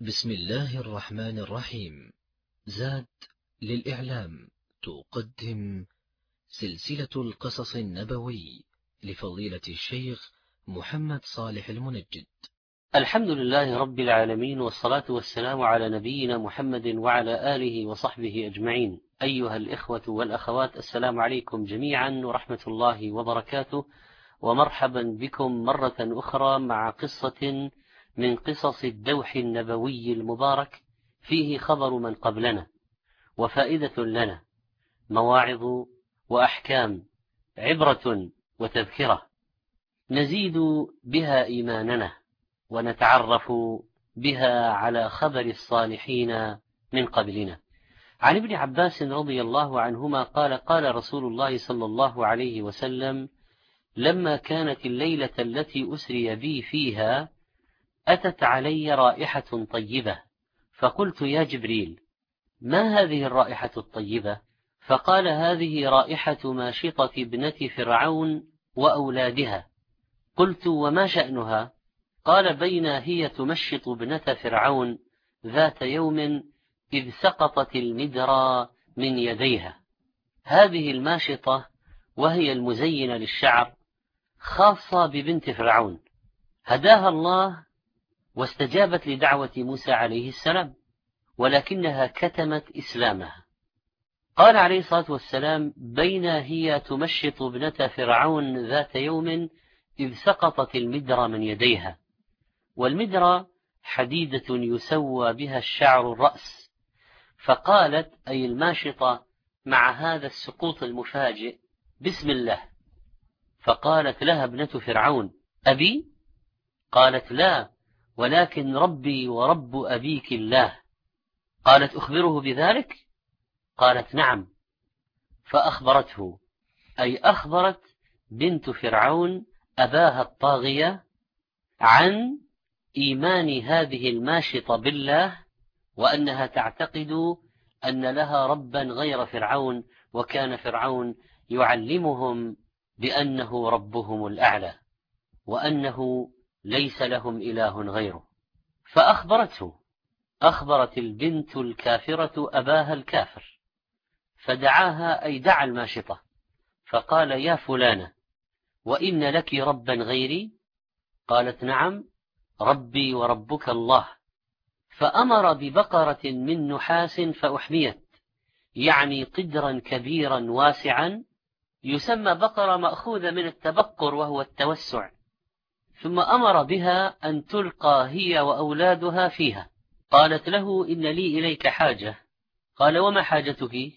بسم الله الرحمن الرحيم. زاد للإعلام. تقدم سلسلة القصص النبوي لفضيلة الشيخ محمد صالح المنجد. الحمد لله رب العالمين والصلاة والسلام على نبينا محمد وعلى آله وصحبه أجمعين. أيها الإخوة والأخوات السلام عليكم جميعا ورحمة الله وبركاته. ومرحبا بكم مرة أخرى مع قصة من قصص الدوح النبوي المبارك فيه خبر من قبلنا وفائدة لنا مواعظ وأحكام عبرة وتذكرة. نزيد بها إيماننا ونتعرف بها على خبر الصالحين من قبلنا. عن ابن عباس رضي الله عنهما قال قال رسول الله صلى الله عليه وسلم لما كانت الليلة التي أسري بي فيها أتت علي رائحة طيبة فقلت يا جبريل ما هذه الرائحة الطيبة؟ فقال هذه رائحة ماشطة ابنة فرعون وأولادها. قلت وما شأنها؟ قال بين هي تمشط ابنة فرعون ذات يوم إذ سقطت المدرى من يديها. هذه الماشطة وهي المزينة للشعر خاصة ببنت فرعون. هداها الله واستجابت لدعوة موسى عليه السلام ولكنها كتمت إسلامها. قال عليه الصلاة والسلام بين هي تمشط ابنة فرعون ذات يوم إذ سقطت المدرى من يديها والمدرى حديدة يسوى بها الشعر الرأس فقالت أي الماشطة مع هذا السقوط المفاجئ بسم الله. فقالت لها ابنة فرعون أبي؟ قالت لا. ولكن ربي ورب أبيك الله. قالت أخبره بذلك؟ قالت نعم. فأخبرته أي أخبرت بنت فرعون أباها الطاغية عن إيمان هذه الماشطة بالله وأنها تعتقد أن لها ربا غير فرعون وكان فرعون يعلمهم بأنه ربهم الأعلى وأنه ليس لهم إله غيره. فأخبرته أخبرت البنت الكافرة أباها الكافر فدعاها أي دعا الماشطة فقال يا فلانة وإن لك ربا غيري؟ قالت نعم ربي وربك الله. فأمر ببقرة من نحاس فأحميت يعني قدرا كبيرا واسعا يسمى بقرة مأخوذة من التبقر وهو التوسع. ثم أمر بها أن تلقى هي وأولادها فيها. قالت له إن لي إليك حاجة. قال وما حاجتك؟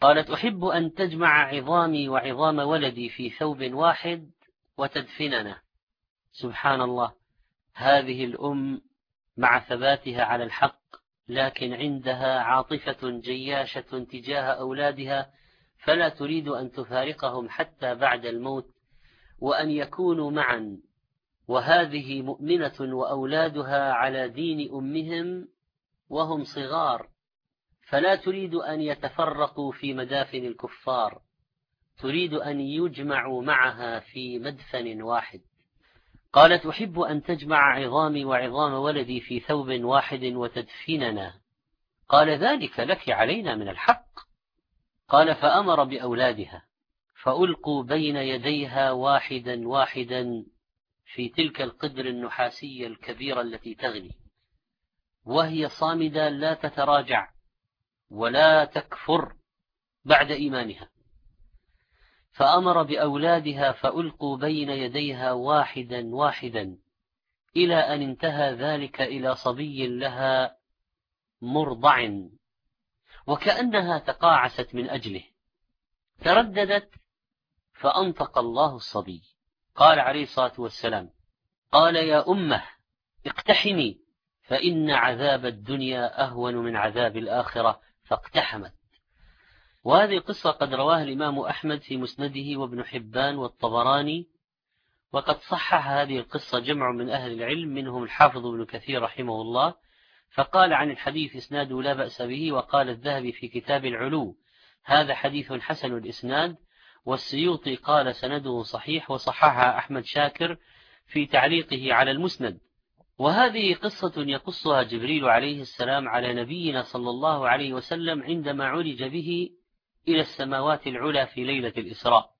قالت أحب أن تجمع عظامي وعظام ولدي في ثوب واحد وتدفننا سبحان الله. هذه الأم مع ثباتها على الحق لكن عندها عاطفة جياشة تجاه أولادها فلا تريد أن تفارقهم حتى بعد الموت وأن يكونوا معا. وهذه مؤمنة وأولادها على دين أمهم وهم صغار فلا تريد أن يتفرقوا في مدافن الكفار تريد أن يجمعوا معها في مدفن واحد. قالت أحب أن تجمع عظامي وعظام ولدي في ثوب واحد وتدفننا. قال ذلك لك علينا من الحق. قال فأمر بأولادها فألقوا بين يديها واحدا واحدا في تلك القدر النحاسية الكبيرة التي تغني. وهي صامدة لا تتراجع ولا تكفر بعد إيمانها. فأمر بأولادها فألقوا بين يديها واحدا واحدا إلى أن انتهى ذلك إلى صبي لها مرضع. وكأنها تقاعست من أجله. ترددت فأنطق الله الصبي. قال عليه الصلاة والسلام قال يا أمة اقتحمي فإن عذاب الدنيا أهون من عذاب الآخرة فاقتحمت. وهذه القصة قد رواها الإمام أحمد في مسنده وابن حبان والطبراني وقد صحح هذه القصة جمع من أهل العلم منهم الحافظ ابن كثير رحمه الله فقال عن الحديث إسناده لا بأس به وقال الذهبي في كتاب العلو هذا حديث حسن الإسناد والسيوطي قال سنده صحيح وصححها أحمد شاكر في تعليقه على المسند. وهذه قصة يقصها جبريل عليه السلام على نبينا صلى الله عليه وسلم عندما عرج به إلى السماوات العلى في ليلة الإسراء.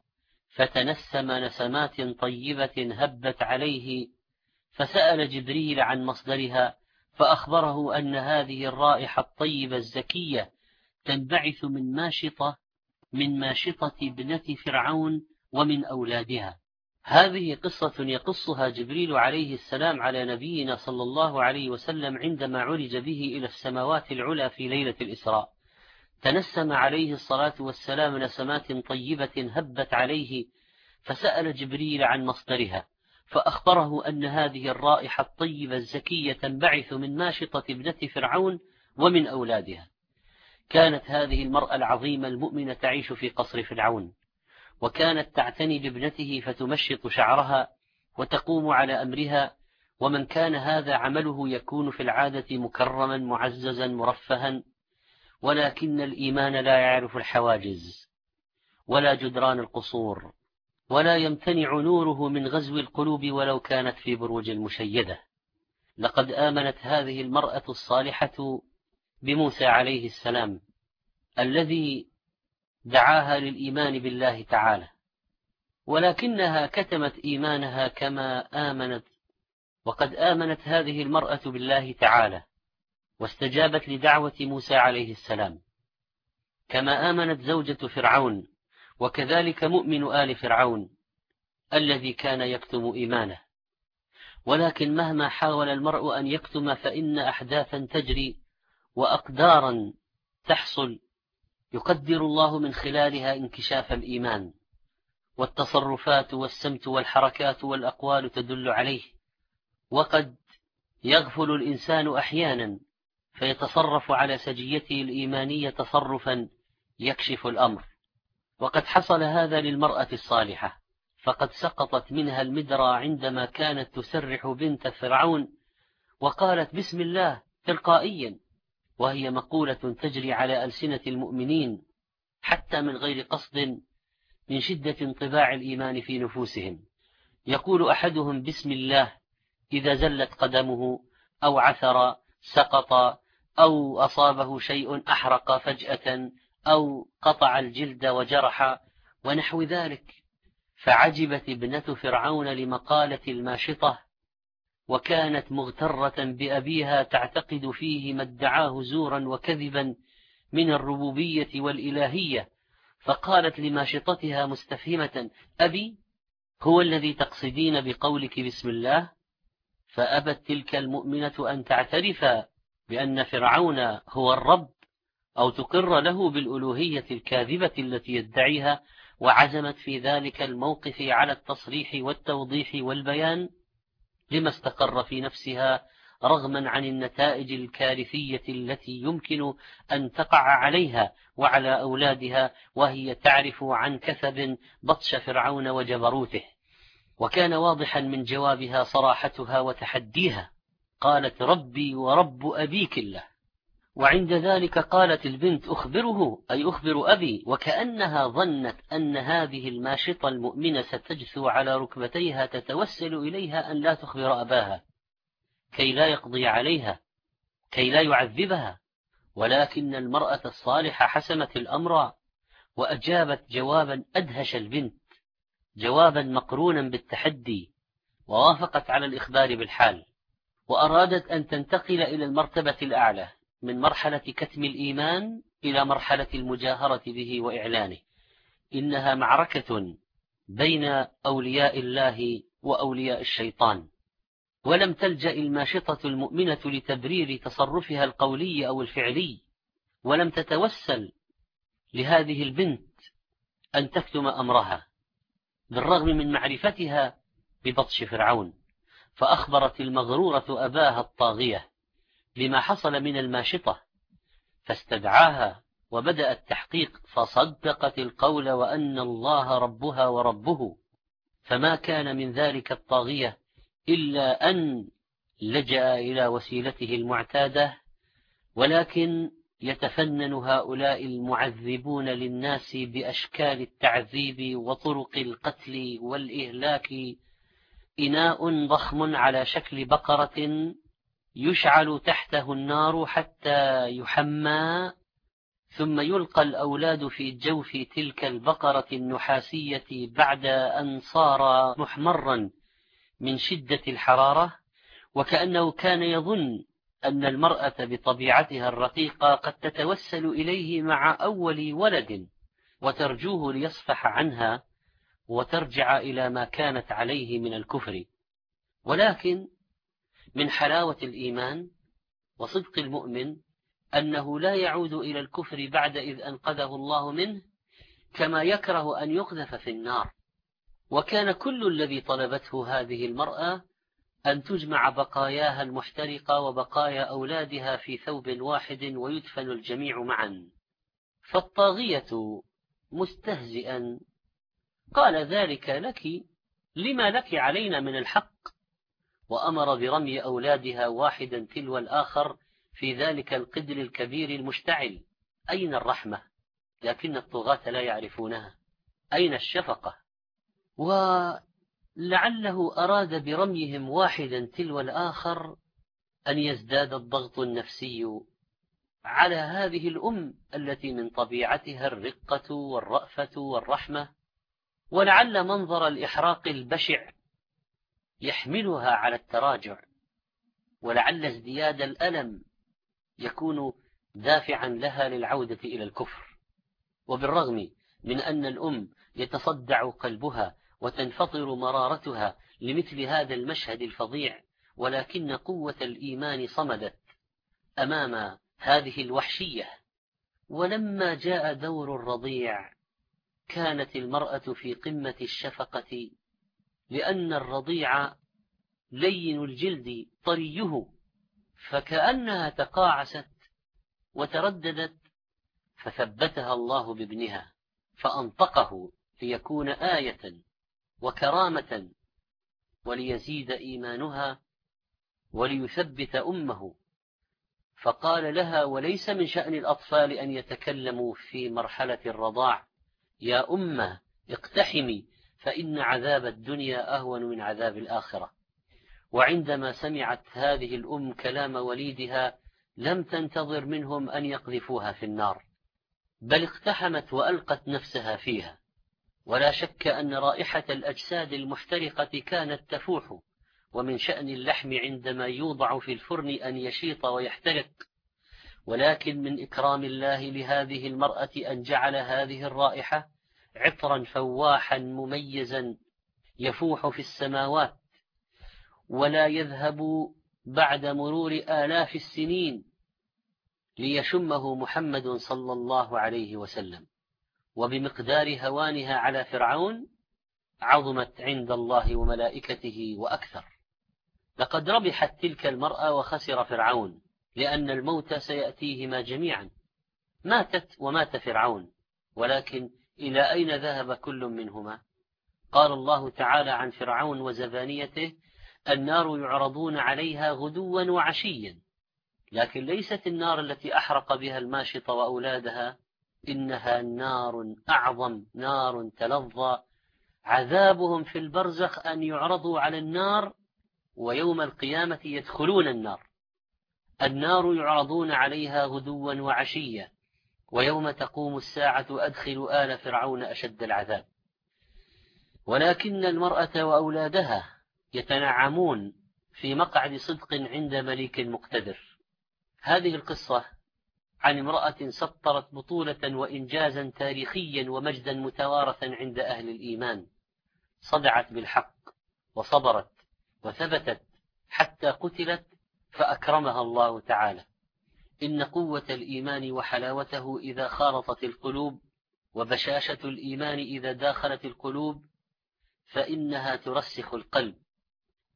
فتنسم نسمات طيبة هبت عليه فسأل جبريل عن مصدرها فأخبره أن هذه الرائحة الطيبة الزكية تنبعث من ماشطة من ماشطة ابنة فرعون ومن أولادها. هذه قصة يقصها جبريل عليه السلام على نبينا صلى الله عليه وسلم عندما عرج به إلى السماوات العلى في ليلة الإسراء. تنسم عليه الصلاة والسلام نسمات طيبة هبت عليه فسأل جبريل عن مصدرها فأخبره أن هذه الرائحة الطيبة الزكية تنبعث من ماشطة ابنة فرعون ومن أولادها. كانت هذه المرأة العظيمة المؤمنة تعيش في قصر فرعون وكانت تعتني بابنته فتمشط شعرها وتقوم على أمرها ومن كان هذا عمله يكون في العادة مكرما معززا مرفها ولكن الإيمان لا يعرف الحواجز ولا جدران القصور ولا يمتنع نوره من غزو القلوب ولو كانت في بروج المشيدة لقد آمنت هذه المرأة الصالحة بموسى عليه السلام الذي دعاها للإيمان بالله تعالى ولكنها كتمت إيمانها كما آمنت وقد آمنت هذه المرأة بالله تعالى واستجابت لدعوة موسى عليه السلام. كما آمنت زوجة فرعون وكذلك مؤمن آل فرعون الذي كان يكتم إيمانه. ولكن مهما حاول المرء أن يكتم فإن أحداثا تجري وأقدارا تحصل يقدر الله من خلالها انكشاف الإيمان والتصرفات والسمت والحركات والأقوال تدل عليه. وقد يغفل الإنسان أحيانا فيتصرف على سجيته الإيمانية تصرفا يكشف الأمر. وقد حصل هذا للمرأة الصالحة فقد سقطت منها المدرى عندما كانت تسرح بنت فرعون وقالت بسم الله تلقائيا. وهي مقولة تجري على ألسنة المؤمنين حتى من غير قصد من شدة انطباع الإيمان في نفوسهم. يقول أحدهم بسم الله إذا زلت قدمه أو عثر سقط أو أصابه شيء أحرق فجأة أو قطع الجلد وجرح ونحو ذلك فعجبت ابنة فرعون لمقالة الماشطة وكانت مغترة بأبيها تعتقد فيه ما ادعاه زورا وكذبا من الربوبية والإلهية فقالت لماشطتها مستفهمة أبي هو الذي تقصدين بقولك بسم الله؟ فأبت تلك المؤمنة أن تعترف بأن فرعون هو الرب أو تقر له بالألوهية الكاذبة التي يدعيها وعزمت في ذلك الموقف على التصريح والتوضيح والبيان؟ لما استقر في نفسها رغما عن النتائج الكارثية التي يمكن أن تقع عليها وعلى أولادها وهي تعرف عن كثب بطش فرعون وجبروته. وكان واضحا من جوابها صراحتها وتحديها. قالت ربي ورب أبيك الله. وعند ذلك قالت البنت أخبره أي أخبر أبي وكأنها ظنت أن هذه الماشطة المؤمنة ستجثو على ركبتيها تتوسل إليها أن لا تخبر أباها كي لا يقضي عليها كي لا يعذبها. ولكن المرأة الصالحة حسمت الأمر وأجابت جوابا أدهش البنت جوابا مقرونا بالتحدي ووافقت على الإخبار بالحال وأرادت أن تنتقل إلى المرتبة الأعلى. من مرحلة كتم الإيمان إلى مرحلة المجاهرة به وإعلانه. إنها معركة بين أولياء الله وأولياء الشيطان. ولم تلجأ الماشطة المؤمنة لتبرير تصرفها القولي أو الفعلي. ولم تتوسل لهذه البنت أن تكتم أمرها بالرغم من معرفتها ببطش فرعون. فأخبرت المغرورة أباها الطاغية. بما حصل من الماشطة فاستدعاها وبدأ التحقيق فصدقت القول وأن الله ربها وربه. فما كان من ذلك الطاغية إلا أن لجأ إلى وسيلته المعتادة ولكن يتفنن هؤلاء المعذبون للناس بأشكال التعذيب وطرق القتل والإهلاك إناء ضخم على شكل بقرة يشعل تحته النار حتى يحمى ثم يلقى الأولاد في جوف تلك البقرة النحاسية بعد أن صار محمرا من شدة الحرارة وكأنه كان يظن أن المرأة بطبيعتها الرقيقة قد تتوسل إليه مع أول ولد وترجوه ليصفح عنها وترجع إلى ما كانت عليه من الكفر. ولكن من حلاوة الإيمان وصدق المؤمن أنه لا يعود إلى الكفر بعد إذ أنقذه الله منه كما يكره أن يقذف في النار. وكان كل الذي طلبته هذه المرأة أن تجمع بقاياها المحترقة وبقايا أولادها في ثوب واحد ويدفن الجميع معا. فالطاغية مستهزئا. قال ذلك لك لما لك علينا من الحق؟ وأمر برمي أولادها واحدا تلو الآخر في ذلك القدر الكبير المشتعل. أين الرحمة؟ لكن الطغاة لا يعرفونها. أين الشفقة؟ ولعله أراد برميهم واحدا تلو الآخر أن يزداد الضغط النفسي على هذه الأم التي من طبيعتها الرقة والرأفة والرحمة. ولعل منظر الإحراق البشع يحملها على التراجع ولعل ازدياد الألم يكون دافعا لها للعودة إلى الكفر. وبالرغم من أن الأم يتصدع قلبها وتنفطر مرارتها لمثل هذا المشهد الفظيع ولكن قوة الإيمان صمدت أمام هذه الوحشية. ولما جاء دور الرضيع كانت المرأة في قمة الشفقة لأن الرضيع لين الجلد طريه فكأنها تقاعست وترددت فثبتها الله بابنها فأنطقه ليكون آية وكرامة وليزيد إيمانها وليثبت أمه. فقال لها وليس من شأن الأطفال أن يتكلموا في مرحلة الرضاع. يا أمة اقتحمي فإن عذاب الدنيا أهون من عذاب الآخرة. وعندما سمعت هذه الأم كلام وليدها لم تنتظر منهم أن يقذفوها في النار بل اقتحمت وألقت نفسها فيها. ولا شك أن رائحة الأجساد المحترقة كانت تفوح ومن شأن اللحم عندما يوضع في الفرن أن يشيط ويحترق. ولكن من إكرام الله لهذه المرأة أن جعل هذه الرائحة عطرا فواحا مميزا يفوح في السماوات ولا يذهب بعد مرور آلاف السنين ليشمه محمد صلى الله عليه وسلم. وبمقدار هوانها على فرعون عظمت عند الله وملائكته وأكثر. لقد ربحت تلك المرأة وخسر فرعون لأن الموت سيأتيهما جميعا. ماتت ومات فرعون ولكن إلى أين ذهب كل منهما؟ قال الله تعالى عن فرعون وزبانيته النار يعرضون عليها غدوا وعشيا. لكن ليست النار التي أحرق بها الماشط وأولادها إنها نار أعظم نار تلظى. عذابهم في البرزخ أن يعرضوا على النار ويوم القيامة يدخلون النار. النار يعرضون عليها غدوا وعشيا. ويوم تقوم الساعة أدخل آل فرعون أشد العذاب. ولكن المرأة وأولادها يتنعمون في مقعد صدق عند مليك مقتدر. هذه القصة عن امرأة سطرت بطولة وإنجازا تاريخيا ومجدا متوارثا عند أهل الإيمان. صدعت بالحق وصبرت وثبتت حتى قتلت فأكرمها الله تعالى. إن قوة الإيمان وحلاوته إذا خالطت القلوب وبشاشة الإيمان إذا داخلت القلوب فإنها ترسخ القلب.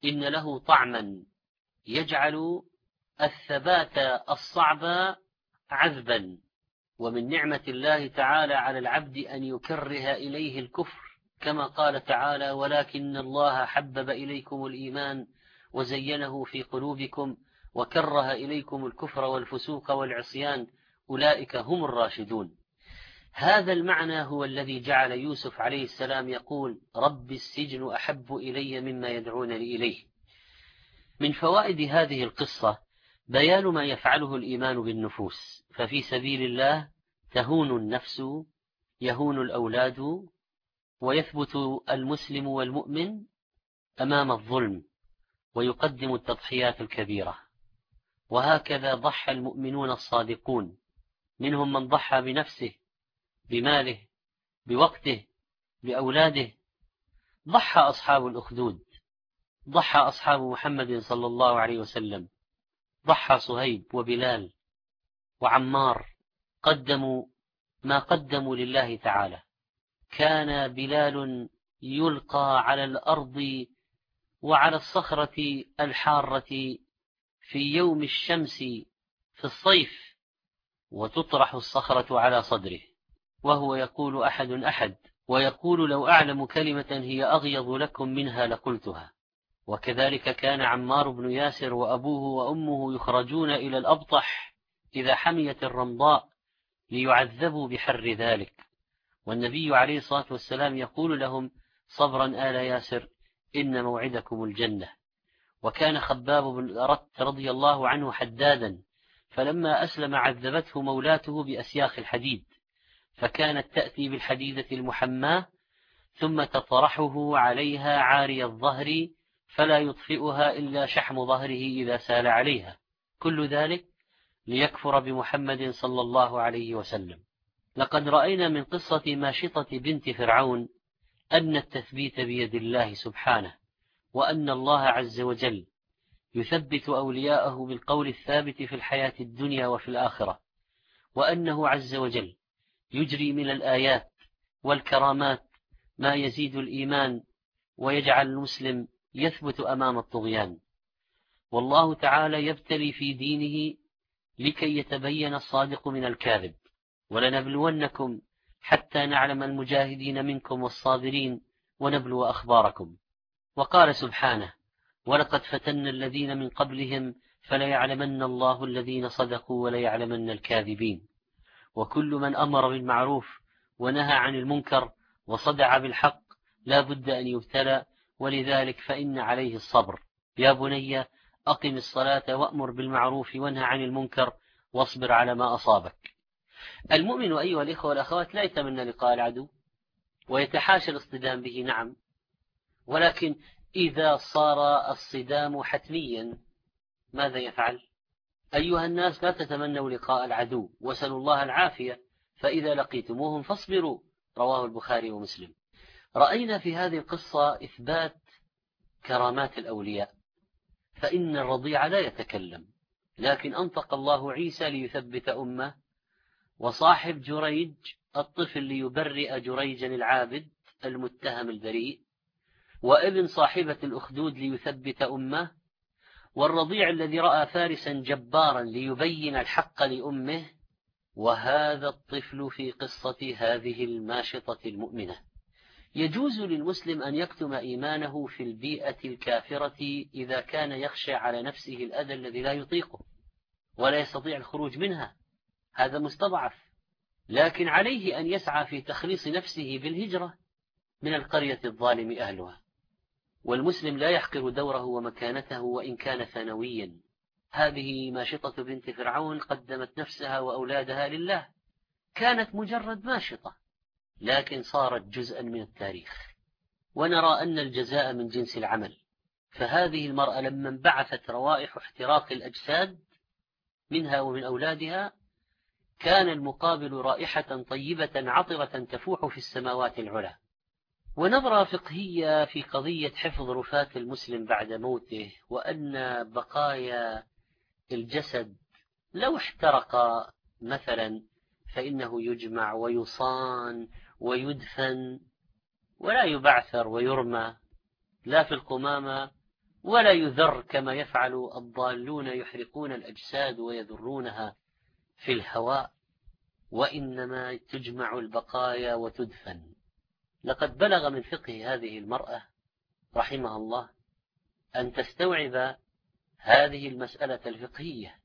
إن له طعما يجعل الثبات الصعب عذبا. ومن نعمة الله تعالى على العبد أن يكره إليه الكفر كما قال تعالى ولكن الله حبب إليكم الإيمان وزينه في قلوبكم وكره إليكم الكفر والفسوق والعصيان أولئك هم الراشدون. هذا المعنى هو الذي جعل يوسف عليه السلام يقول رب السجن أحب إلي مما يدعونني إليه. من فوائد هذه القصة بيان ما يفعله الإيمان بالنفوس. ففي سبيل الله تهون النفس يهون الأولاد ويثبت المسلم والمؤمن أمام الظلم ويقدم التضحيات الكبيرة. وهكذا ضحى المؤمنون الصادقون. منهم من ضحى بنفسه بماله بوقته بأولاده. ضحى أصحاب الأخدود. ضحى أصحاب محمد صلى الله عليه وسلم. ضحى صهيب وبلال وعمار. قدموا ما قدموا لله تعالى. كان بلال يلقى على الأرض وعلى الصخرة الحارة في يوم الشمس في الصيف وتطرح الصخرة على صدره وهو يقول أحد أحد ويقول لو أعلم كلمة هي أغيض لكم منها لقلتها. وكذلك كان عمار بن ياسر وأبوه وأمه يخرجون إلى الأبطح إذا حميت الرمضاء ليعذبوا بحر ذلك. والنبي عليه الصلاة والسلام يقول لهم صبرا آل ياسر إن موعدكم الجنة. وكان خباب بن أرت رضي الله عنه حدادا فلما أسلم عذبته مولاته بأسياخ الحديد فكانت تأتي بالحديدة المحماة ثم تطرحه عليها عاري الظهر فلا يطفئها إلا شحم ظهره إذا سال عليها. كل ذلك ليكفر بمحمد صلى الله عليه وسلم. لقد رأينا من قصة ماشطة بنت فرعون أن التثبيت بيد الله سبحانه. وأن الله عز وجل يثبت أولياءه بالقول الثابت في الحياة الدنيا وفي الآخرة وأنه عز وجل يجري من الآيات والكرامات ما يزيد الإيمان ويجعل المسلم يثبت أمام الطغيان. والله تعالى يبتلي في دينه لكي يتبين الصادق من الكاذب. ولنبلونكم حتى نعلم المجاهدين منكم والصابرين ونبلو أخباركم. وقال سبحانه ولقد فتنا الذين من قبلهم فليعلمن الله الذين صدقوا وليعلمن الكاذبين. وكل من أمر بالمعروف ونهى عن المنكر وصدع بالحق لا بد أن يبتلى ولذلك فإن عليه الصبر. يا بني أقم الصلاة وأمر بالمعروف وانهى عن المنكر واصبر على ما أصابك. المؤمن أيها الإخوة والأخوات لا يتمنى لقاء العدو ويتحاشى الاصطدام به نعم ولكن إذا صار الصدام حتميا ماذا يفعل؟ أيها الناس لا تتمنوا لقاء العدو. وسلوا الله العافية. فإذا لقيتموهم فاصبروا. رواه البخاري ومسلم. رأينا في هذه القصة إثبات كرامات الأولياء. فإن الرضيع لا يتكلم. لكن أنطق الله عيسى ليثبت أمة. وصاحب جريج الطفل ليبرئ جريجا العابد المتهم البريء. وابن صاحبة الأخدود ليثبت أمه والرضيع الذي رأى فارسا جبارا ليبين الحق لأمه وهذا الطفل في قصة هذه الماشطة المؤمنة. يجوز للمسلم أن يكتم إيمانه في البيئة الكافرة إذا كان يخشى على نفسه الأذى الذي لا يطيقه ولا يستطيع الخروج منها. هذا مستضعف. لكن عليه أن يسعى في تخليص نفسه بالهجرة من القرية الظالم أهلها. والمسلم لا يحقر دوره ومكانته وإن كان ثانويا. هذه ماشطة بنت فرعون قدمت نفسها وأولادها لله. كانت مجرد ماشطة لكن صارت جزءا من التاريخ. ونرى أن الجزاء من جنس العمل. فهذه المرأة لما انبعثت روائح احتراق الأجساد منها ومن أولادها كان المقابل رائحة طيبة عطرة تفوح في السماوات العلى. ونظرة فقهية في قضية حفظ رفاة المسلم بعد موته وأن بقايا الجسد لو احترق مثلا فإنه يجمع ويصان ويدفن ولا يبعثر ويرمى لا في القمامة ولا يذر كما يفعل الضالون يحرقون الأجساد ويذرونها في الهواء وإنما تجمع البقايا وتدفن. لقد بلغ من فقه هذه المرأة رحمها الله أن تستوعب هذه المسألة الفقهية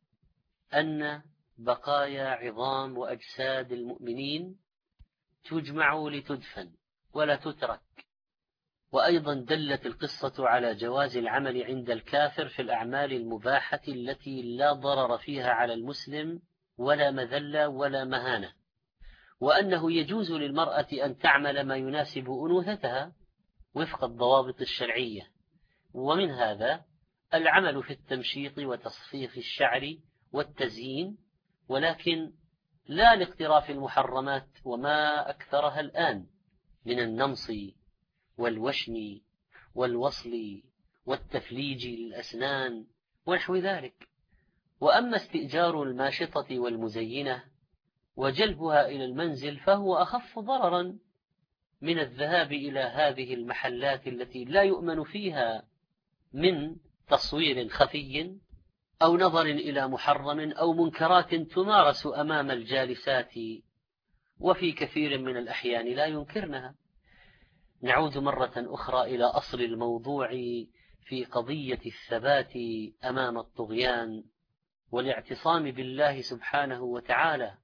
أن بقايا عظام وأجساد المؤمنين تجمع لتدفن ولا تترك. وأيضا دلت القصة على جواز العمل عند الكافر في الأعمال المباحة التي لا ضرر فيها على المسلم ولا مذلة ولا مهانة. وأنه يجوز للمرأة أن تعمل ما يناسب أنوثتها وفق الضوابط الشرعية. ومن هذا العمل في التمشيط وتصفيف الشعر والتزيين ولكن لا لاقتراف المحرمات وما أكثرها الآن من النمص والوشم والوصل والتفليج للأسنان ونحو ذلك. وأما استئجار الماشطة والمزينة وجلبها إلى المنزل فهو أخف ضررا من الذهاب إلى هذه المحلات التي لا يؤمن فيها من تصوير خفي أو نظر إلى محرم أو منكرات تمارس أمام الجالسات وفي كثير من الأحيان لا ينكرنها. نعود مرة أخرى إلى أصل الموضوع في قضية الثبات أمام الطغيان والاعتصام بالله سبحانه وتعالى.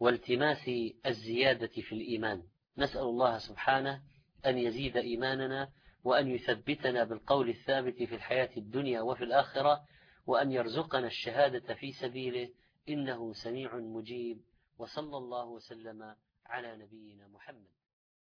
والتماس الزيادة في الإيمان. نسأل الله سبحانه أن يزيد إيماننا وأن يثبتنا بالقول الثابت في الحياة الدنيا وفي الآخرة وأن يرزقنا الشهادة في سبيله. إنه سميع مجيب. وصلى الله وسلم على نبينا محمد.